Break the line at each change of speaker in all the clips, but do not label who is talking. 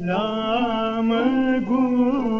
Lamı gül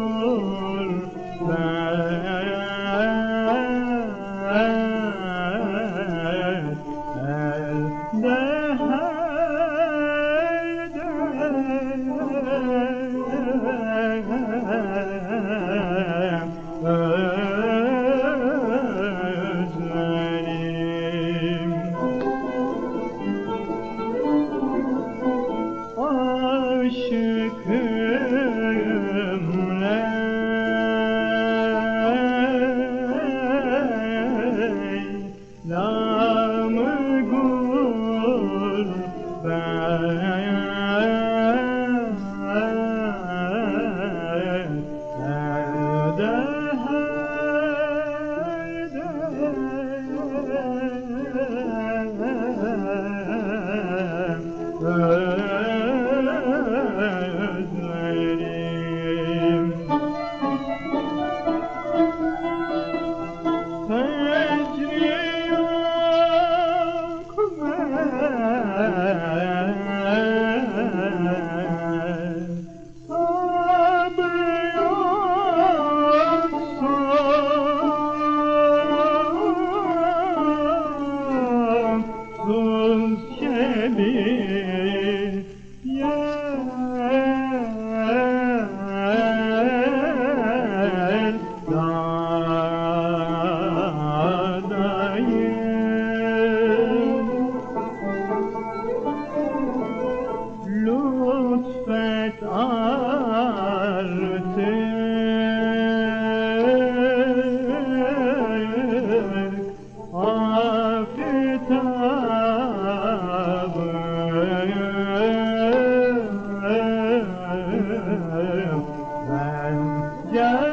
gelir hasret artık Yeah.